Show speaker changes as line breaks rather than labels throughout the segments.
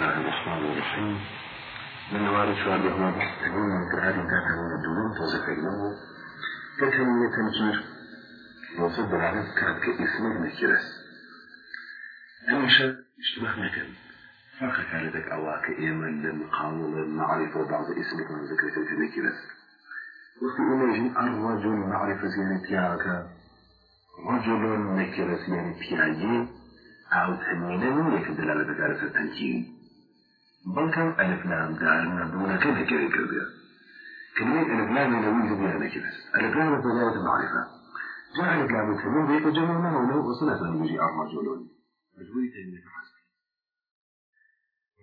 الله الرحمن الرحيم. من وارد شوال هو بحثنين من قرار ذات من الدولين توزف علمه كتنية تنكير وصد العرب كانت كاسم نكرس هميشه اشتباه مكان؟ فرق كان لديك أواك إيمان للمقاومة المعرفة وبعض اسمك من ذكرة الجنكرس وفي إيمان الرجل معرفة يعني بياك رجل نكرس يعني بياجي أو تنمينا من يكدل على ذكارة التنكير بل كان ألف لام دار دون كذا كذا كذا كلمة ألف لام لو يجب أن نكرس ألف لام بزاوة المعرفة جاء ألف لام التنمير بيك جمعنا ولو وصلة يجي الرجل مجهولي تنمية حسب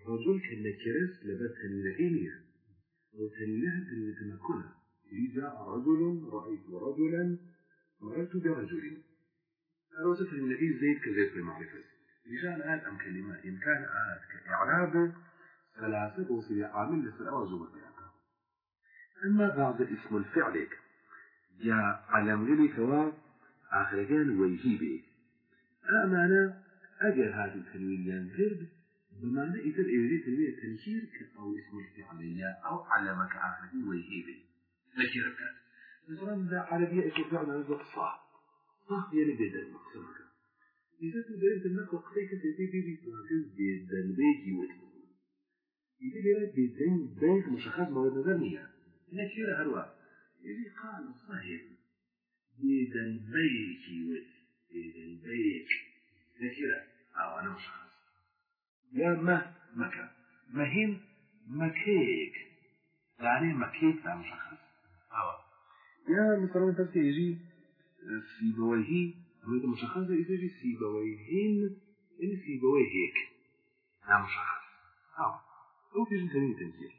الرجل كالنكرس لبس تنمية إليا وتنميها تنمية تمكنها إذا رجل رأيت رجلا مررت برجل وصف النبي زيد كزيد بالمعرفة رجال آد أم كلمة إن كان آد كإعراب ثلاثة عامل زمر بيانها أما بعد اسم الفعل جاء على مغيري كوا آخر كان ويهيبي أمانة أجل هذا التنوين ينفرد بمعنى إذا إيري تنوين التنكير أو اسم الفعلية أو علمك آخر ويهيبي نكير كان مثلا لا عربية اسم فعل هذا صح صح يعني بدل مقصمك إذا تدرين تنك وقتك بيجي تنكز بدل بيجي وتلو إذا بيرد بدل بيت مشخص مواد نظرية نكير هروا إذا قال صحيح. بدل بيجي وت بدل بيج نكير أو أنا مشخص. يا ما مكان مهين مكيك. يعني مكيك لا مشخص. أو. يا مثلا تبكي يجي. سيبويه هذا مشخص. إذا جي سيبويهين. إن سيبويهيك. لا مشخص. أو. أو جنسين تنزيل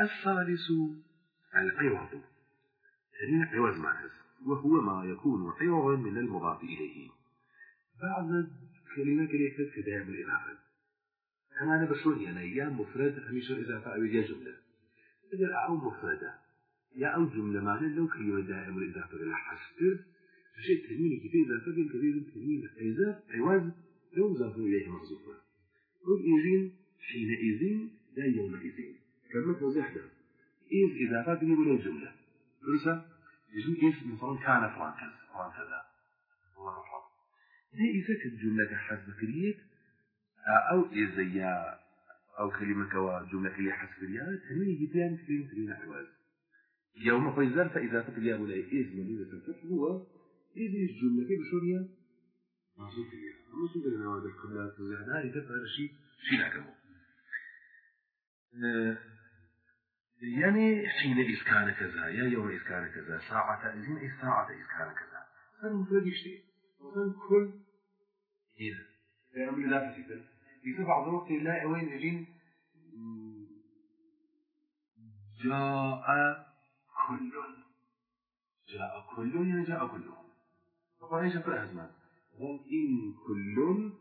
الثالث العوض. تنين عوض معنى وهو ما يكون عوضا من المضاف إليه. بعض كلمة كلمة كدائم الإضافة. أنا أنا بشون يعني يا مفرد هميشه إضافة أو يا جملة. إذا أو مفردة يا أو جملة معنى لو كلمة دائم الإضافة إلى حسب شيء تنوين كبير إضافة كبير تنوين إضافة عوض لو مضاف إليه محذوفة إيجين حينئذ لا يومئذ. توضيح ده إذ إضافة يقول الجملة فرصة يجي اسم مثلا كان فلان كذا فلان كذا الله أكبر. ده إذا كانت جملة حسب كريت أو إذا يا أو كلمة كوا جملة كلية حسب كريت تنوين يجيبان كلمة كلمة عوض يوم فيزال فإذا تقل ولا إذ من إذا تنفتح هو إذ الجملة كيف محسوب فيها هذا القبلات وزيادة هذه تبقى هذا شيء لعقبه يعني حين إذ كان كذا يا يوم إذ كان كذا ساعة إذن إذ ساعة إذ كان كذا فالمفرد يشتي مثلا كل هنا يعمل لا فسيتا إذا بعض الوقت لا وين يجين جاء كل جاء كل يعني جاء كلهم طبعا إيش فرق أزمان إن كل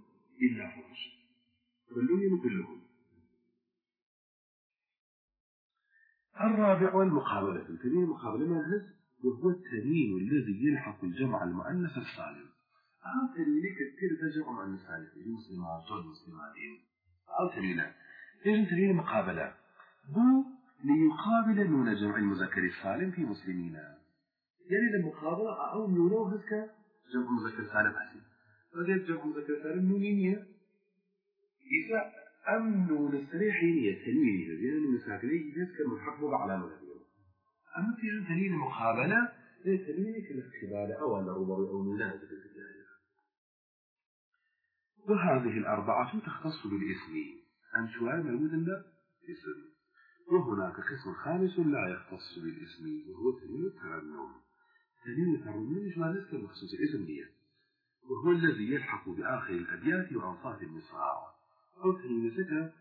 إلا فرش كل يعني كلهم الرابع والمقابلة التنين مقابلة الهز وهو التنين الذي يلحق الجمع المؤنث السالم. أو تنين كثير تجمع مؤنث سالم يجي مسلمات والمسلمين أو تنين يجي تنين مقابلة؟ بو ليقابل نون جمع المذكر السالم في مسلمين. يعني المقابلة أو نون وهزك جمع المذكر السالم حسين وجد جمع المذكر السالم نونية. إذا أم نون السريحية التنوين لأن المساكنين يذكر ملحق بعلامة اليوم أما في عن تنوين المقابلة تنوين كالاختبال أو الربع أو مناسبة الجاهلة وهذه الأربعة تختص بالاسم. أن سؤال موجود اسم. وهناك قسم خامس لا يختص بالاسم وهو تنوين الترنم. تنوين الترنم يجمع ذكر بخصوص الاسم وهو الذي يلحق بآخر الأبيات وأوصاف المصراع أو تنوين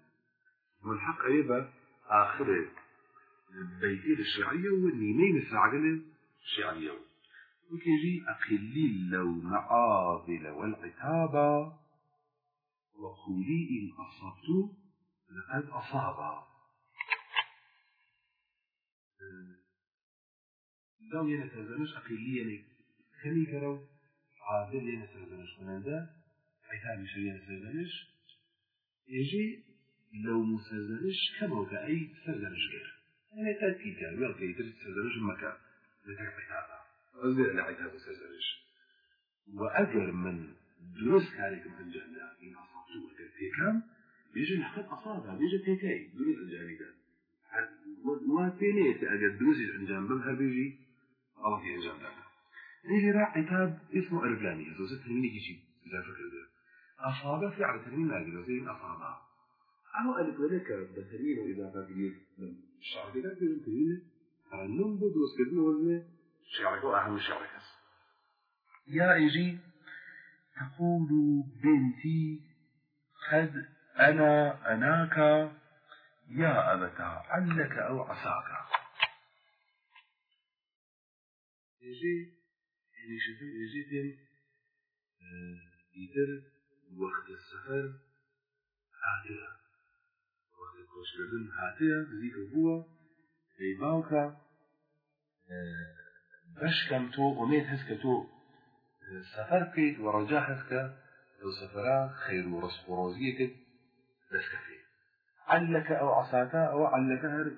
والحق يبقى آخر بيتين الشعرية والنيمين الساعقل الشعرية وكيجي أقلي لو معاضل والعتابة وقولي إن أصبت لقد أصاب. لو ينتزنش أقلي يعني كمي كرو عادل ينتزنش من عنده عتابي شو ينتزنش يجي لو مسزنش كما كأي تسزنش غير يعني تأتي كان يعطي تسزنش المكان لتعب عتابة أزير لعتابة تسزنش وأجر من دروس كاريكم أنجانا إن أصبتوا وترتيكم يجي نحقق أصابها بيجي تيكاي دروس أنجاني كان وفينيت أجر دروس أنجان بمها بيجي الله في أنجان لنا يجي راح عتاب اسمه أرفلاني هذا ستنميني يجي إذا فكر ده أصابه فعل تنمين لاقل زي أصابها أو ألف ذلك بسرين وإذا فاكرين الشعر كده في تنمين فنم بدوس كده وزنه شعرك أهم شعرك
يا إيجي تقول بنتي قد أنا أناك. يا أبتا علك أو عصاك؟
يجي يعني شوفي يجي تم يتر وقت السفر هاتيا وقت الكوشكردن هاتيا زيك هو أي باوكا
بشكم تو وميت هسك تو سفر كيت ورجاء هسك لو سفرا خير ورزق وروزيك بس كفي علك أو عصاك أو علك هر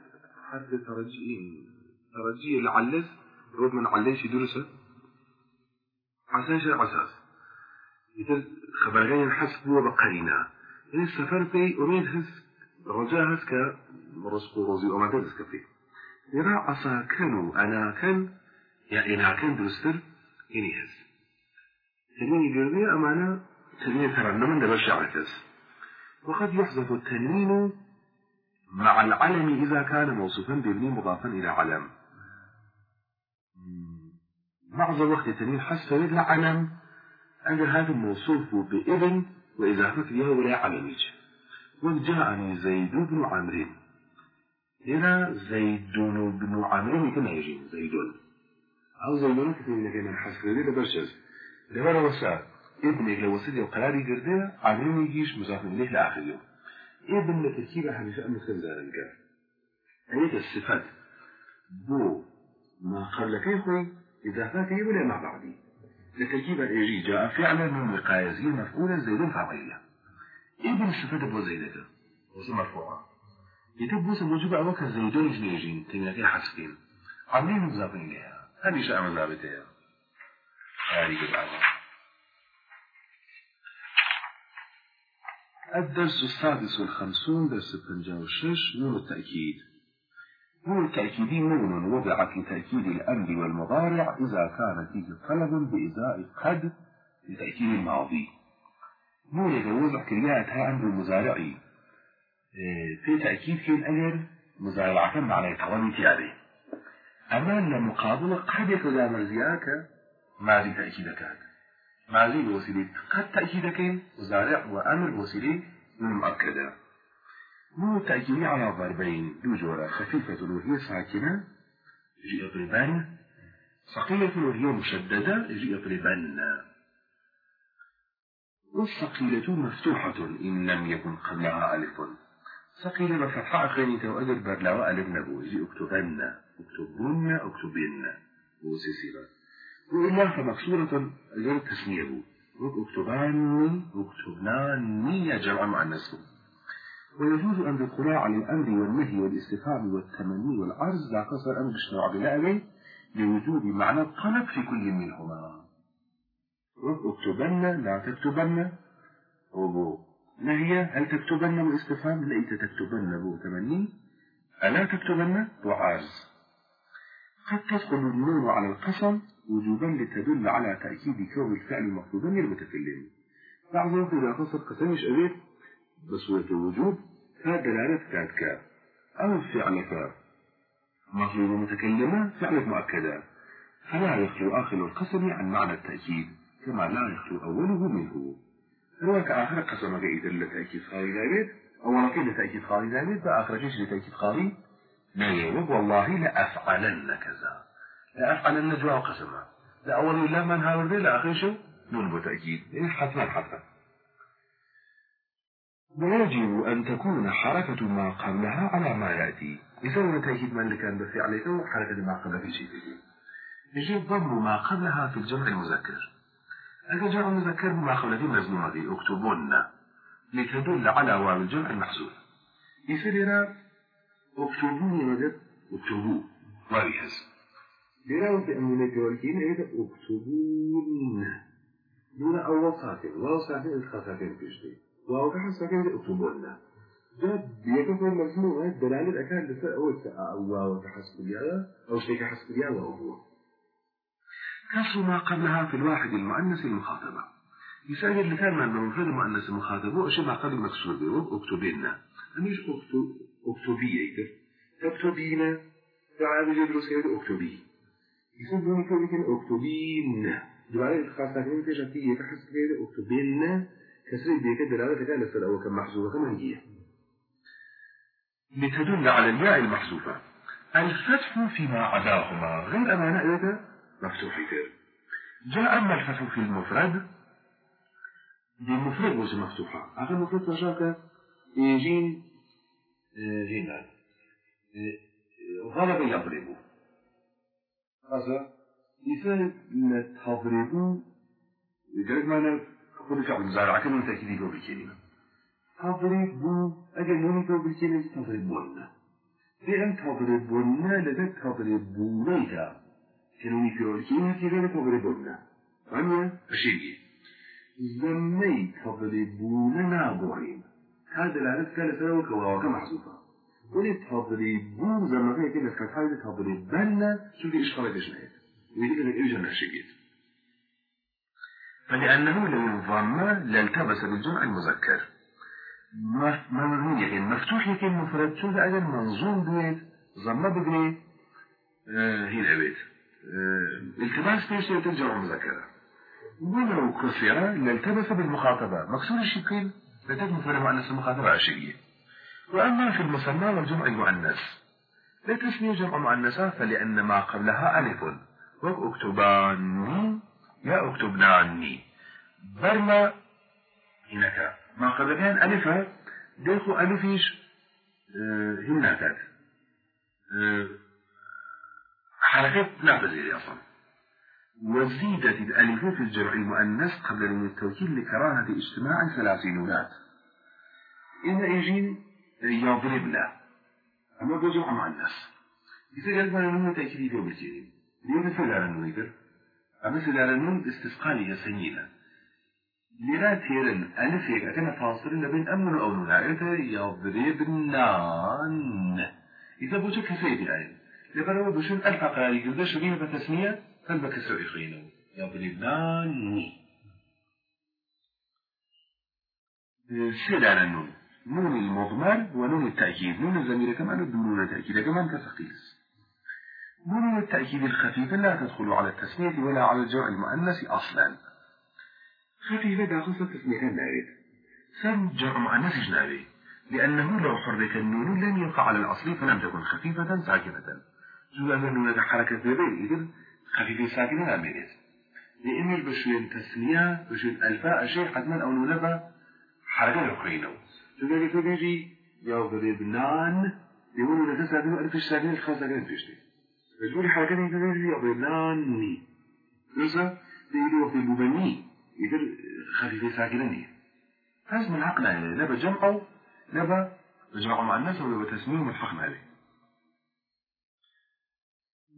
حرف ترجي ترجي العلس رود من عليش درسه. عساش عساس خبرين حسب هو بقرينا. يعني السفر في أمين هس رجاء هس كرزق وروزي وما تدرس كفي يرى عصا كانوا أنا كان يعني أنا كان درستر يعني هس. تنين يقولي أمانة تنين ترنم ده بشع كس وقد يحذف التنوين مع العلم إذا كان موصوفا بابن مضافا إلى علم. بعض الوقت التنوين حس يدل علم أن هذا موصوف بابن وإضافة له ولا علم وجاءني زيد بن عمرو. هنا زيد بن عمرو كما يجي زيد. أو زيد كثير من كمان حسب ذي لبرشز. لما وسا ابنك لو وصل القرار قردها عمرو يجيش مضاف إليه لآخر يوم. ابن لتركيبة حديثة مثل ذلك أية الصفات. بو. ما قبل كيخوي إضافات ولا مع بعضي. لتركيبة إيجي جاء فعلا من وقاية زي مفعولا زيد فاعلية ابن الصفات بو زيدته وزي مرفوعة يتب بوسى موجبة أوكا زيدون جنيجين تنياتي حسكين عاملين مضافين إليها هذه شيء من ذابتها هذه بالعالم الدرس السادس والخمسون درس البنجا والشش نون التأكيد. نون التأكيد نون وضعت لتأكيد الأمر والمضارع إذا كان فيه طلب بإزاء قد لتأكيد الماضي. نون يجوز كرياتها أمر المزارعي في تأكيد في الأجر مزارعة معنى تواني تياري أما المقابلة قد يكون مرزياك ماضي تأكيدك. ماضي بوسيلة قد تأكيدك مزارع وأمر بوسيلة مؤكدة. مو تأكيد على ضربين دو جورة. خفيفة وهي ساكنة يجي يضربان ثقيلة وهي مشددة. يجي يضربن والثقيلة مفتوحة إن لم يكن قبلها ألف ثقيلة بفتحة أخرين تؤدر برلا وألف نبو. يجي اكتبن اكتبن اكتبن وسيسيرا وإلا فمكسورة غير تسمية اكتبان اكتبنان جمع مع النسب ويجوز أن تدخلا على الأمر والنهي والاستفهام والتمني والعرض لا قصر أمر الشرع بالأبي لوجود معنى الطلب في كل منهما. اكتبن لا تكتبن. وبو نهي هل تكتبن؟ بالاستفهام ليت تكتبن. بو تمني. ألا تكتبن؟ وعارض قد تدخل النون على القسم وجوبا لتدل على تأكيد كون الفعل مطلوبا للمتكلم. بعض الوقت إذا قصد قسم مش بصورة الوجوب فدلالة كاتك أو فعلك مطلوب متكلمة فعلك مؤكدة. فلا يخلو آخر القسم عن معنى التأكيد كما لا يخلو أوله منه. رواك آخر قسم إذا لتأكيد خاري ذلك. أولا كي لتأكيد خاري ذلك؟ فآخر كيش لتأكيد خاري لا يوجد والله لأفعلن كذا. لأفعلن جواب قسمه. لأول لا من هاورده لآخر شو نون بتأكيد. إيه حتما حتما ويجب أن تكون حركة ما قبلها على ما يأتي. إذا تأكيد من اللي كان بفعله حركة ما قبل في شيء. يجب ضم ما قبلها في الجمع المذكر. الجمع المذكر ما قبل في مزنونة اكتبون
لتدل على واو الجمع المحذوف. يصير هنا اكتبوني مدد اكتبوا واوي هز
لراو في أمنة جوالكين إذا اكتبون دون أول ساكن واو ساكن إدخال ساكن فيشتي كحل ساكن اكتبون جاب بيكفر مجموعة دلالة أكاد لسا أو كحسب الياء أو شيء كحسب الياء واو هو
كسر ما قبلها في الواحد المؤنث المخاطبة. يسأل اللي كان من المفرد المؤنث المخاطبة أشي ما قبل مكسور به. اكتبين
مش اكتبية يكتب. تكتبين تعالى يدرس كده اكتبي يسمى كده اكتبين دعاء الخاصة في شكية كحسب كده كسر بيك دلالة كده لسه الأول كان محذوفة كمان هي.
لتدل على الياء المحذوفة الفتح فيما عداهما غير أمانة إذا
مفتوح كده
جاء أما الفتح في المفرد
دي المفرد مش مفتوحة آخر مفرد مشاكة يجين
جينا غلب يضرب.
هذا مثال تضربوا لذلك معنى
شعب المزارع كم من تأكيد يقول بالكلمة
تضربوا أجل نوني تو بالكلمة تضربون لأن تضربون لذلك تضربون كانوني في الكلمة غير تضربون ثانيا
أشيء
زمي تضربون ناظرين هذا العرف كان سنوك وواقع محذوفة ولي تضربون زمن كده كانت حاجة تضربن شو دي إشكالة جناية ويجب أن يجمع شيء
فلأنه لو انضم لالتبس بالجمع المذكر. مبنية مفتوح يكون مفرد. شو أجل منظوم بيت ضم بجنيه آه هنا بيت. آه التباس فيش الجمع المذكرة ولو كسر لالتبس بالمخاطبة. مكسور الشكل لتكون مفرد مؤنث المخاطبة عشرية. وأما في المسمى والجمع المؤنث. لا تسمي جمع مؤنثة فلأن ما قبلها ألف. واكتباني يا اكتبناني برما هناك ما قبلها ألف ديخو ألفيش هناك حركات تزيد أصلا وزيدت الألف في الجمع المؤنث قبل التوكيد لكراهة اجتماع ثلاثينات إن إيجين يضربنا أما بجمع مؤنث. إذا قال لنا تأكيد في بالجيم ليه النون يقدر النون استسقالية سنينة للا تيرن ألف هيك أكنا فاصل بين أمن أو إذا يضربنان إذا بوجه كسيد العين لبرا بشون ألف قال يقدر شبيه بتسمية قلب كسر يخينه يضربنان سلالة النون نون المضمر ونون التأكيد. نون الزمير كمان بدون تأكيد كمان كثقيل. نون التأكيد الخفيفة لا تدخل على التسمية ولا على الجمع المؤنث أصلا.
خفيفة داخل التسمية النارد
سم جمع مؤنث جنابي لأنه لو حرك النون لم يقع على الأصل فلم تكن خفيفة ساكنة. جوا من نون حركة بيبين إذن خفيفة ساكنة ميريز لأنه بشوين تسمية بشوين ألفاء شيء حتما أو نونبا حركة أخرين.
لذلك تجي يضربنان يقولون لك ساكن ألف ساكن الخاص ساكن فيشتي تقول حركة تجي يضربناني لسه تيجي وفي المبني يقدر خفيفة ساكنة لازم العقل لبا جمعه لبا جمع مع الناس ولبا تسميه متفقنا عليه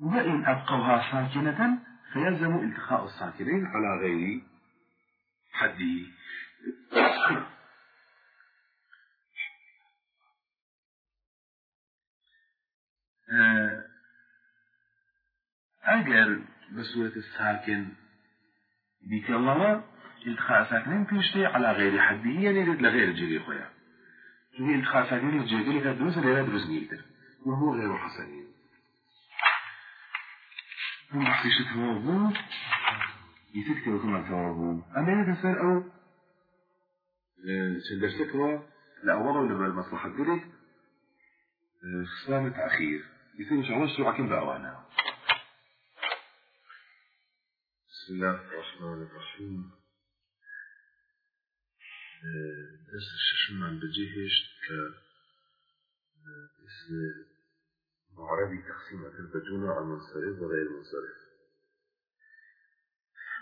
وإن أبقوها ساكنة
فيلزم التقاء الساكنين على غير حده
أجر بسورة الساكن بكلمة التقاء ساكنين تشتي على غير حده يعني لغير جري خويا شو هي التقاء ساكنين الجري لك دروس لا دروس جيتر
وهو غير حسن
ومحسي شتوابو يتكتب كما توابو أما إذا سأل أو
شندرتك هو
لا وضعوا لما المصلحة ذلك خصام التأخير يصير إن شاء الله الشروع كم بأوانا
بسم الله الرحمن الرحيم. درس الششم عن بجيهش ك اسم معربي تقسيم البجونة على المنصرف وغير المنصرف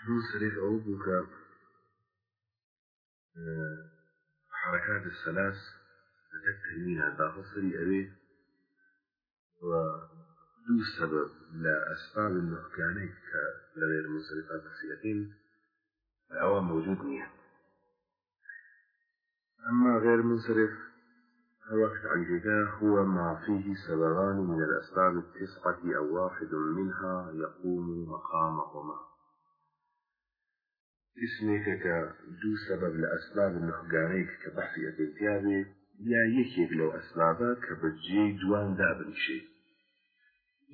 منصرف أو بك
حركات الثلاث لتتنوين باخصري أبي ودو سبب لأسباب المحكانة لغير منصرفات السيئتين فهو موجود نية. أما غير منصرف الوقت عن هو ما فيه سببان من الأسباب التسعة أو واحد منها يقوم مقامهما. اسمك كدو سبب لأسباب النخجانيك كبحثي أبنتيابي يا يكيك لو أسبابك كبجي دوان دابن شيء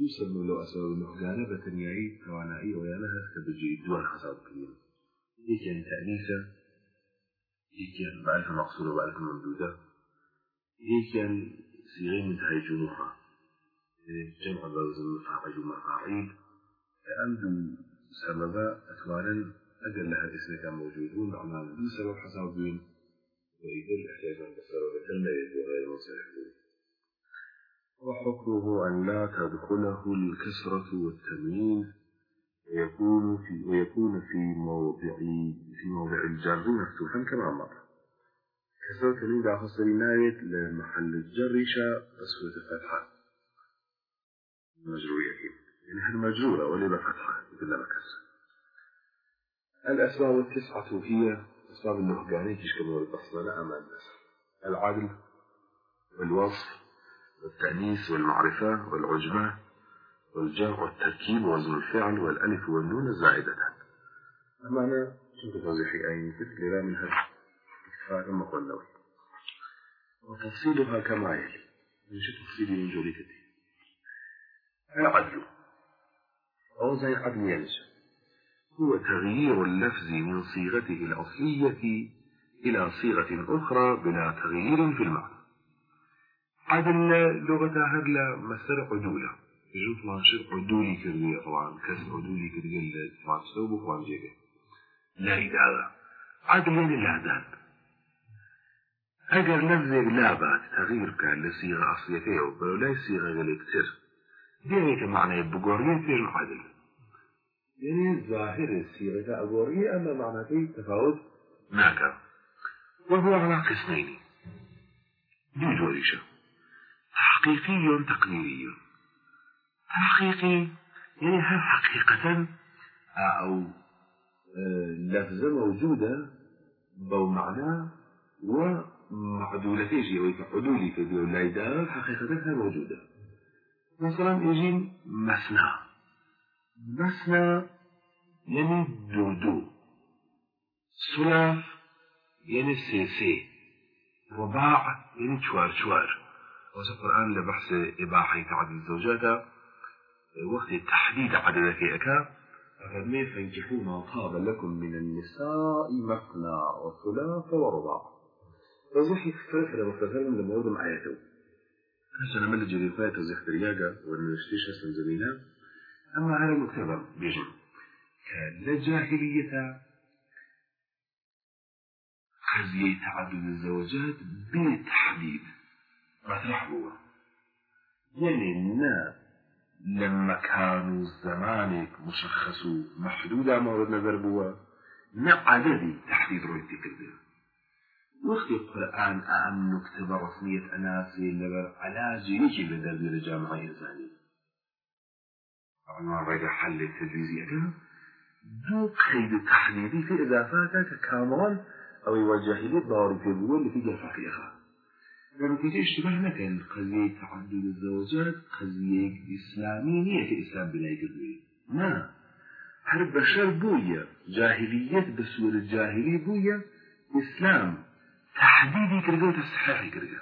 سبب لو أسباب النخجانة بتنياي توانائي ويانها كبجي دوان حساب كبير. يكي تأنيسة يكي بألف مقصورة وبألف ممدودة يكي صيغة منتهي جنوحة. جمع بوز المفاعل ومفاعيل أمدو سبب أتوانا أجل لها الاسم كان موجودون معناه دو سبب حساب بين ويدل احتياجا بسبب كلمة وغير منصرف وحكمه أن لا تدخله الكسرة والتمييز ويكون في ويكون في موضع في موضع الجر مفتوحا كما مر كسرة تمييز أخص نايت لمحل الجر شاء بسوة الفتحة. مجرورية أكيد يعني هذه مجرورة ولا بفتحة مثل ما كسر الأسباب التسعة هي أسباب النهجانية تشكل البصمة أمام الناس العدل والوصف. والتأنيس والمعرفة والعجمة والجمع والتركيب ووزن الفعل والألف والنون الزائدة أما أنا كنت توضيحي أي مثل لا منها اكتفاء مقلوي وتفصيلها كما يلي. من شو تفصيلي من جولي كتير؟ العدل أو زي عدل ينشأ هو تغيير اللفظ من صيغته الأصلية إلى صيغة أخرى بلا تغيير في المعنى. عدل لغة هرلا مسر عدولة يجوز مانشر عدولي كرية طبعا كسر عدولي طبعا سوبه وان جيبه لا إدارة عدل يعني لا دان أجر لفظك لا بات تغيير كان لصيغة أصليته ولا صيغة غليكتر ديني كمعنى بقورية في العدل يعني ظاهر السيرة أبورية أما معناته تفاوت ناكا وهو على قسمين. بجوريشة تحقيقي تقديري تحقيقي يعني هل حقيقة أو لفظة موجودة بو معنى ومعدولة شيء ويفعدولي كذي لا يدار حقيقة موجودة. مثلا يجي مثنى. مثنى يعني دودو. ثلاث يعني سيسي رباع يعني شوار شوار وفي القرآن لبحث إباحة عدد الزوجات وقت تحديد عدد كيئك فمن فانكحوا ما طاب لكم من النساء مثنى وثلاث ورباع. توضيح يختلف لما اختلفنا لما وضع آياته عشان فايت توضيح ترياجة وأنه يشتيش أسلم زمينها أما هذا المكتبة بيجي لجاهلية قضية تعدد الزوجات بالتحديد. مطرح هو يعني نا لما كانوا زمانك مشخص محدود مورد نظر بوا نا عددي تحديد رؤيتي كده وقت القرآن أهم نكتب رسمية أناسي لبر علاجي يجي بدرجة الجامعة إنسانية طبعا رجع حل التجويزية كده دو قيد تحديدي في إضافاتك كاملا أو يوجه باري في الأول اللي في جرفة في تيجي اشتباه لكن قضية تعدد الزوجات قضية إسلامية كإسلام بلا يقدر لا حرب بشر بويا جاهلية بسور الجاهلية بويا إسلام. تحديدي كرجة وتصحيحي كرجة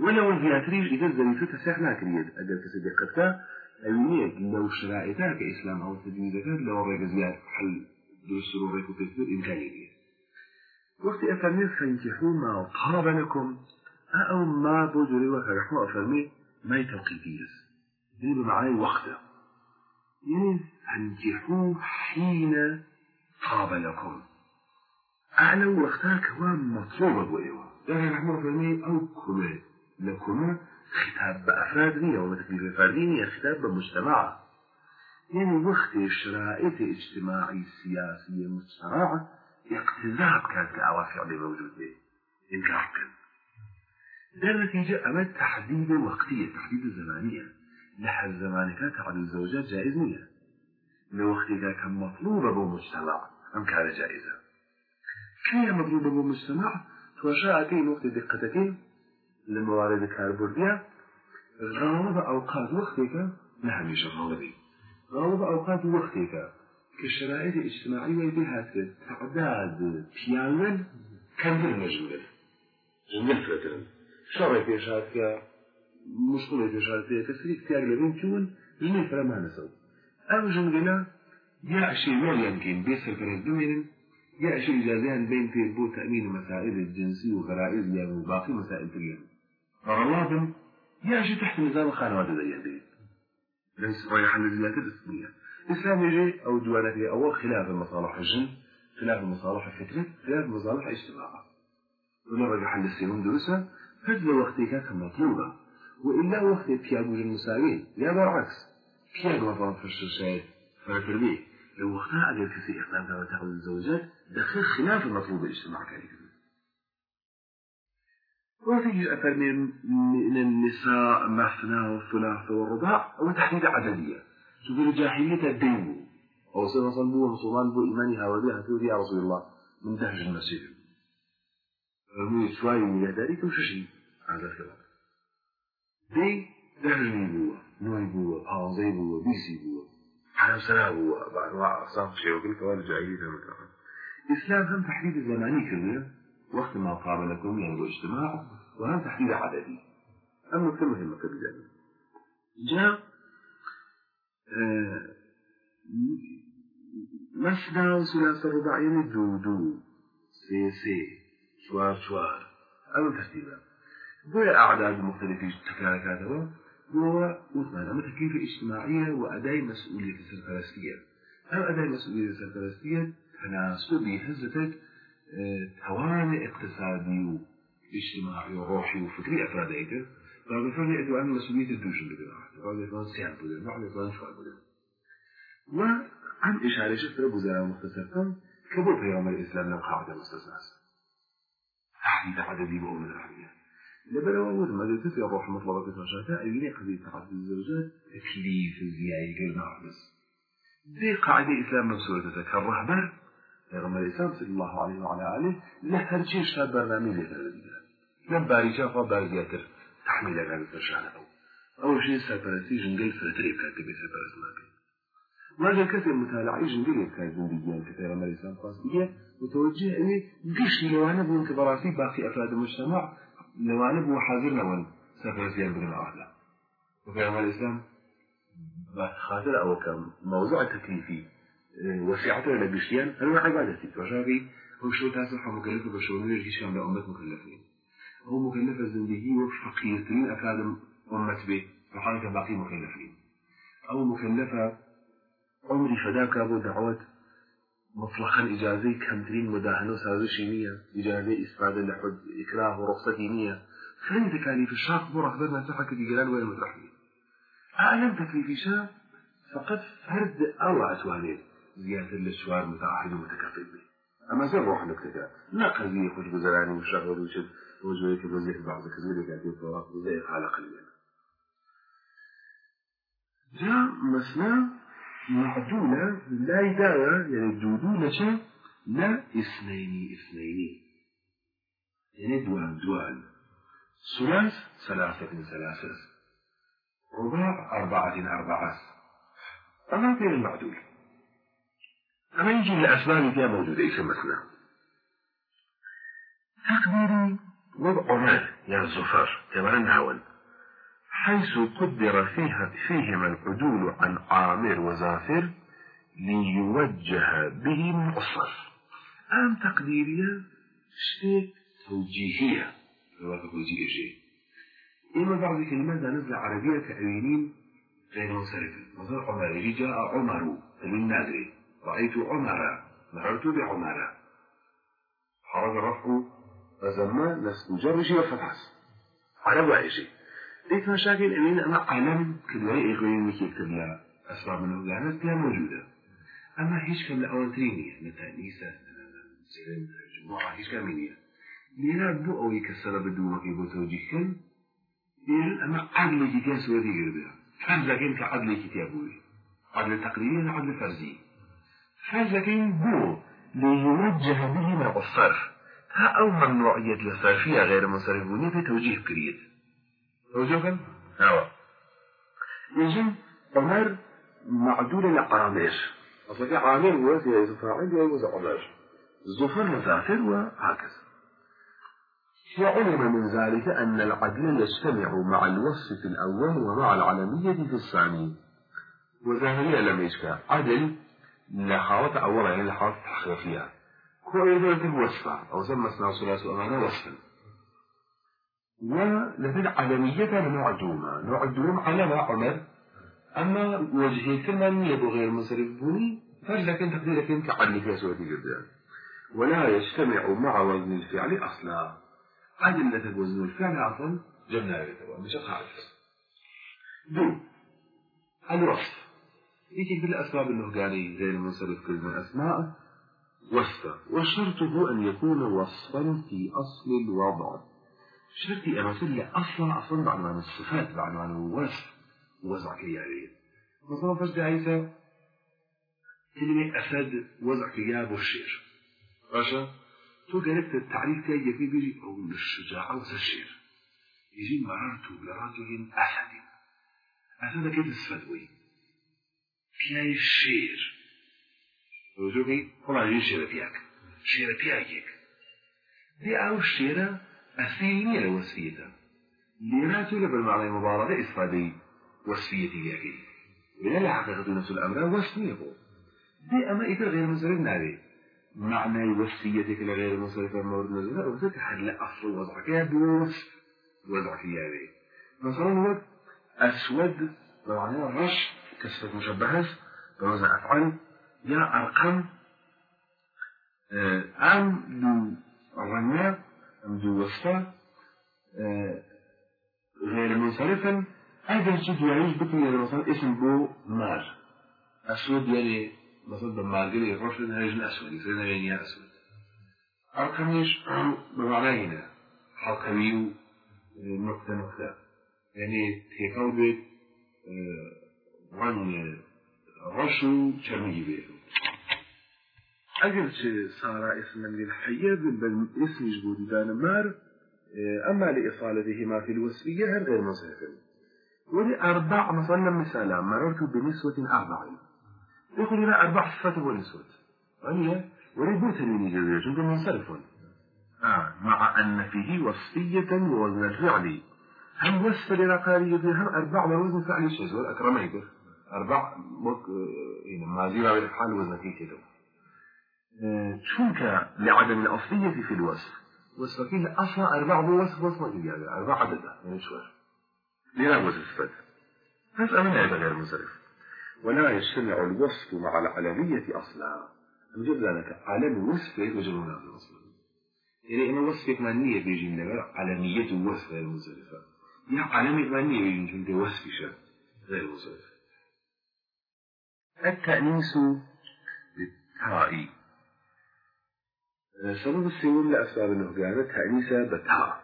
ولو الفياتريج إذا زريفة تصحيح لا كريد. أجل كسيدي قدتا أيونيك لو شرائطها كإسلام أو تجويزك لو ريك زياد حل درس روريك وتكبير إمكانية. وقت أفرمي فانكحوا ما طاب لكم. أو ما بوجري وكرحوا أفرمي ما يتوقيتيز دي بمعنى وقته يعني فانكحوا حين طاب لكم أعلى وقتها كوان مطلوبة بويوا ده رحمه أفرمي أو كما لكما خطاب بأفراد نية ومتكليف فردينية خطاب بمجتمع. يعني وقت الشرائط اجتماعي سياسية مجتمعة اقتزاب كانت العوافع اللي موجود به
إنكار كان. در نتيجة أما تحديد وقتية تحديد الزمانية لحد زمانك تعدد الزوجات جائز نية كان مطلوبة بمجتمع أم كان جائزة؟ كي مطلوبة بمجتمع توشاء وقت دقتك لموارد كاربوردية. غالب أوقات وقتك نهميش غالبي غالب أوقات وقتك كشرائط اجتماعية بها تعداد بيانن كم بالمجمل جمل فترة بيشات كا كسري كتير لبين كون جمل فرا ما نسو أو جملنا يا شيء ما يمكن بيسر فرز بمين يا شيء إجازان بين في بو تأمين مسائل الجنسي وغرائز يا وباقي مسائل تريان غرابم يا شيء تحت نظام الخانوات زي هذه ليس رايح الذي تدسمية الإسلام يجي أو جوانته أو خلاف المصالح الجن خلاف المصالح الفكرة خلاف المصالح الاجتماعية ونرجع حل السيون دروسا فجل وقتي كانت مطلوبة وإلا وقت بيابو المساوين يا بالعكس بيابو مثلا في الشاشات فرق به لو وقتها أجل كسي إقدام وتحول الزوجات دخل خلاف المطلوب الاجتماع كذلك وفي أثر من النساء مثنى والثلاث والرباع وتحديد عددية تقول الجاهلية الدين أو سنة صلبوه مسلمان بو هاودي هتقول يا رسول الله من دهج المسجد من يداري كم ششي. هذا الكلام دي دهجني بوا نوي بوا بوا حرم سنة بوا بأنواع أقسام شيء وكل كوال الجاهلية مثلا الإسلام هم تحديد الزماني كبير وقت ما قابلكم يعني اجتماع وهم تحديد عددي أما كل مهمة كبيرة جاء آه مثنى وثلاثة رباع يعني دو دو. سي سي شوار شوار أو ترتيبا بويا أعداد مختلفة تكراركاتها هو مثلا أما تكليف اجتماعية وأداء مسؤولية السرفلسطية أو أداء مسؤولية السرفلسطية تناسب بهزتك تواني اقتصادي واجتماعي وروحي وفكري أفراد أيتر بعد فرق يدعو عن مسؤولية الدوشن بدنا بعد يكون سيان بدنا بعد يكون شوال بدنا وعن إشارة شفت ربو زرع مختصر كبر في يوم الإسلام لو قاعدة مستثنى تحديد عددي بأم الأحمية لبلا وود ما في الروح المطلقة في فشاتا أيني قضية تعدد الزوجات تكليف زيادة قلنا بس دي قاعدة إسلام مبسوطة كالرهبر پیغمبر اسلام صلی الله علیه و علی آله له هر چی شب برنامه لیتر دیگه لم باریچا خوا باریاتر تحمیل اگر تشانه أو. اول شيء فرتری کرد که بیتر پرست نبی ما کسی مطالعه جنگل کرد زندگیان که پیغمبر اسلام خواست دیگه متوجه إني قش لوانه بون كبراسي باقي أفراد المجتمع لوانه بو حاضر نون سرپرستی بن واحدة وفي الإسلام خاطر أو كم موضوع تكليفي وسيعته لقشتيان أنواع عبادتي. وشاكي هو شو تاسح مكلفة بشونية هيش كان بأمة مكلفين؟ هو مكلفة زندگي وفقير ترين أفراد أمة به وحالك باقي مكلفين. أو مكلفة عمري فداك أبو دعوة مطلقا إجازي كمترين مداهنة وسازشي نية إجازي إسفادة لحد إكراه ورخصة دينية خلي تكاليف الشاق مرة أخبرنا تحكي بجلال وين مترحمين أعلم تكليف شاب فقط فرد الله أتوانيه زيادة للشوار متعهد ومتكفل به أما زين روح نكتك لا قضية خوش بزراني وشغل وشد وجويك بزيك بعض كذلك كاتب فراق وزيك على قليلا جاء مسنا معدولة لا يداوى يعني الدودولة شيء لا اثنين اثنين. يعني دوان دوان. ثلاث ثلاثة ثلاثة. رباع أربعة أربعة. أما غير المعدول. أما يجي الأسباب فيها موجودة مثلا تقديري وضع مال يا الزفر كما نهون حيث قدر فيها فيهما العدول عن عامر وزافر ليوجه به الصرف أم تقديرية شتيك توجيهية. توجيه شيء. إما بعض الكلمات نزل عربية كأوينين غير منصرفة مثلا عمر جاء عمر من نادري رأيت عمر مررت بعمر. حرج رفع فزما نسب جرشي وفتحس على وعيشي ليس مشاكل أمين أنا كدوائي إخواني مكي يكتب لها أسباب من الأولانات لا موجودة. أما هيش كم لأولترينية مثلا نيسا جمعة هيش كمينية
لێرا بۆ ئەوەی کە سەرە بدووەکەی بۆ تەوجیهکەن لێرن ئەمە عدلێکی تیا سوەتی گردە فرزەکەین کە عدلێکی تیا بووی عدل تقريبي عدل فرزي فرزەکەین بۆ ليوجه به مع الصرف ها أو ممنوعية الصرفية غير منصرفونية في توجيه كريت كان؟ هوا يجب عمر معدول لعامر أصلا عامر هو زي فاعل هو زي عمر الظفر مذاكر وهكذا وعلم من ذلك أن العدل يجتمع مع الوصف في الأول ومع العلمية في الثاني وظاهرية لم يشكى عدل لحاوة أولا يعني لحاوة تحقيقية كويدة الوصفة أو سمى اسمها ثلاث أمانة وصفا ولذل علمية معدومة. معدوم على ما عمر. أما وجهي كمان يبو غير منصرف بني فلكن تقديرك انت عدل في سورة جدا ولا يجتمع مع وزن الفعل أصلا. عدل وزن الفعل أصلا جبنا مش قاعد دو الوصف. يجي بالأسباب قال غير منصرف كلمة أسماء. وصفة. وشرطه أن يكون وصفا في أصل الوضع. شرطي أنا أقول أصلا أصلا بعنوان الصفات بعنوان الوصف وضع كياري مثلا فجد عيسى كلمة أسد وضع كياب والشير باشا تو قربت التعريف كي يفي بيجي أو الشجاعة والشير يجي مررت برجل أسد أسد كيف السفدوي پیای شیر وجوبی خلا یه شیر پیاک شیر دی أو شیر أسيني لوصفيته ليناتو بالمعنى مبالغة إفادة وصفية ياكي بلا حقيقة نفس الأمر وصفية دي أما إذا غير منصرف ناري معنى وصفيتك لغير منصرف المورد نزل وذلك حل أصل وضعك يا بوصف وضعك يا بي مثلا وقت أسود. بمعنى رش. كسرة مشبهة بوزن أفعال يا أرقام أم. دو رنيا دو وصفة غير منصرفا الشيء يعيش بكم يعني مثلا اسم بو مار أسود يعني مثلا بمارجري الرشد هيجن أسود يصير يعني أسود أرقاميش بمعنى هنا حلقوي نقطة نقطة يعني تيكاو بيت وان رشو چرمي بيتو أجل صار اسما للحية بل اسم جبود دان مار أما لإصالتهما في الوصفية هل غير منصرف ولأربع مثلا مثالا مررت بنسوة أربع يقول لنا أربع صفات ونسوة يعني ولبوت من جزيرة جنك منصرف مع أن فيه وصفية ووزن الفعل هم وصف لرقارية هم أربع وزن فعل شيء والأكرم يقول أربع مك يعني مازيرة بالحال وزن فيه چونك لعدم الأصلية في الوصف. وصفين أصلا أربع بوصف وصف يعني أربع عدد يعني شوية لنا وصف هذا من هذا غير منصرف ولا يجتمع الوصف مع العلمية أصلا. نجد لك علم وصف وجبنا في أصلا. يعني إن وصف معنية بيجي من علمية وصف غير منصرفة يا علمية معنية بيجي من وصف غير منصرف التأنيس بالتاء. سبب السيول لأسباب النهجان تأنيسا بتاء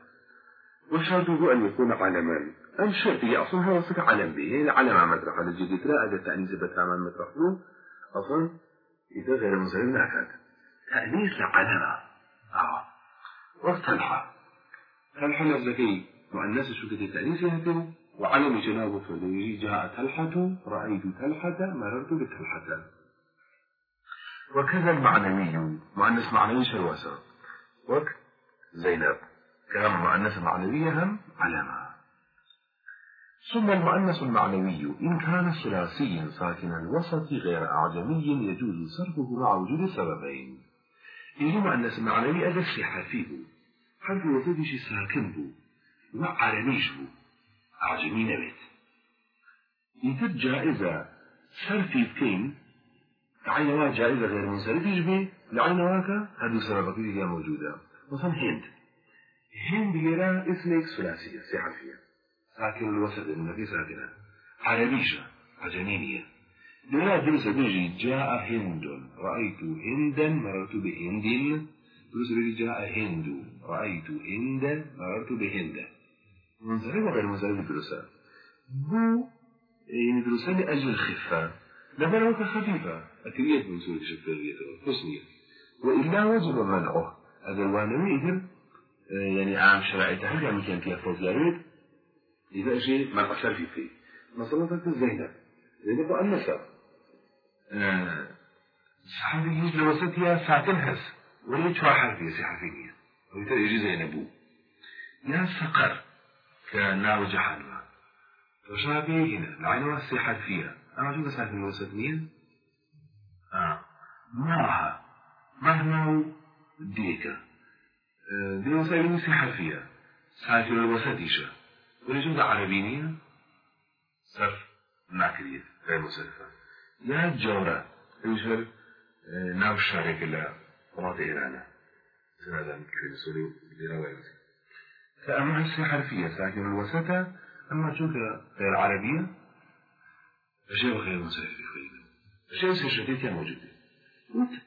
وشرطه أن يكون علما أم شرطي أصلا هو صفة علم به علم مطرح. على الجديد لا هذا تأنيس بتاء من مطرح. له أصلا إذا غير مسلم ناكد تأنيس لعلم آه. لفظكي مؤنث شو كده تأنيس هكذا وعلم جنابه فلوجي جاء تلحة رأيت تلحة مررت بتلحة وكذا المعنوي مؤنث معنوي شرواسة وك زينب. كان مؤنث معنوي هم علامة. ثم المؤنث المعنوي إن كان ثلاثيا ساكن الوسط غير أعجمي يجوز صرفه مع وجود سببين. إن مؤنث معنوي أجل حرفيه حرف وجود شي ساكن بو وعلميش بو أعجمي نبت إن جائزة صرفي بكين عينها جائزة غير منصرف يجبي لعينها هذه سببك هي موجودة. مثلا هند. هند يرى اسمك ثلاثية سي حرفية. ساكن الوسط النبي ساكنة. عربيشة عجمينية لا درس بيجي جاء هند. رأيت هندا مررت بهند. درس جاء هند. رأيت هند مررت بهند. منصرف وغير منصرف درسة بو يعني درسة لأجل الخفة لما لو خفيفة. أكريت من سورة الشفافية حسنية وإلا وجب منعه. أجل وانوي إذن يعني عام شرائطها هل يعني كان فيها فوزياريت إذا شيء ما قصر في فيه. مثلا زينب زينب مؤنثة أه صحابي يجي لوسطها ساعتين هس ولا شو حرفية حرفية ويتر يجي زينب يا سقر. كناو جهنم وشابه هنا العين سي حرفية أما شو في الوسطية آه معها مهما ديكا سي حرفية ساعتي الوسطيشة ولا جملة عربية صرف ناكرية. غير مسلفة يا جورة. يشغل ناو الشارك إلى قناة إيران هذا كلمة سوري. بدنا فأما هسه حرفية ساكن الوسطة أما تشوف غير عربية. أشياء غير مسلفة خير. أشياء سيشتيت موجودة. What?